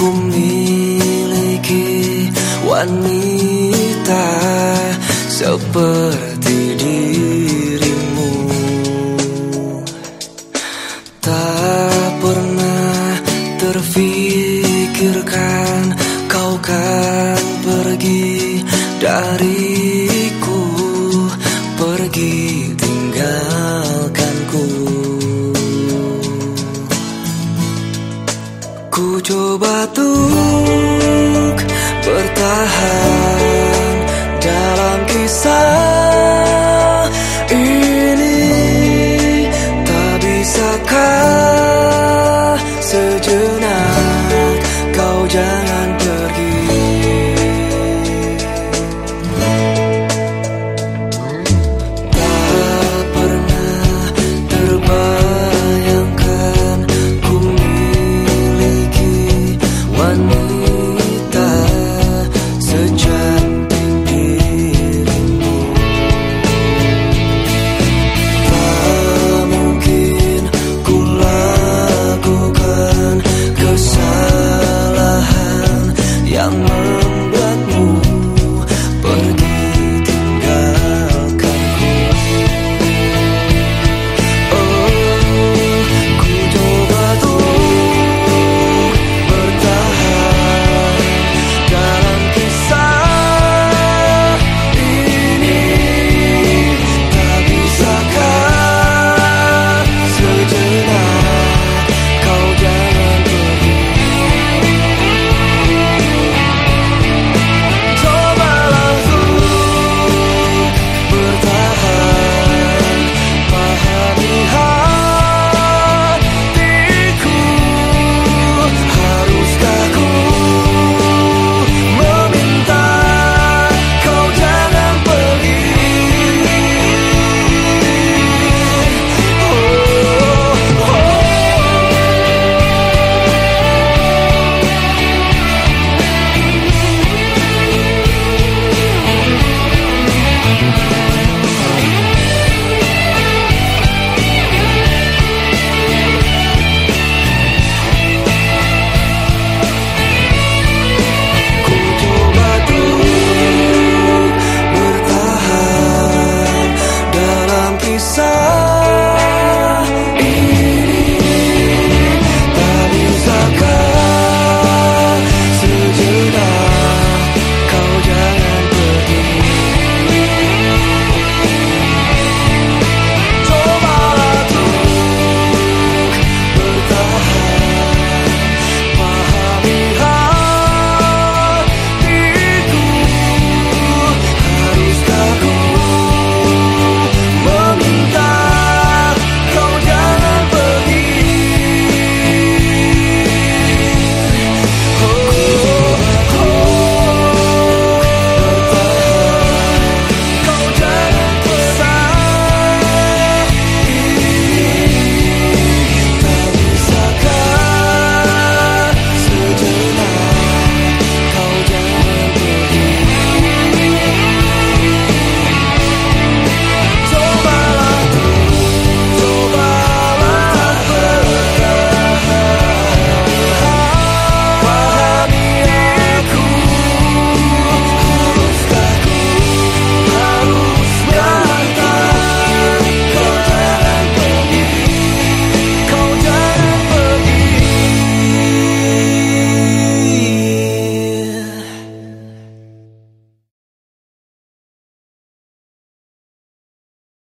Kumiliki wanita seperti dirimu. Tak pernah terfikirkan kau kan pergi dari kisah ini tak bisakah sejuk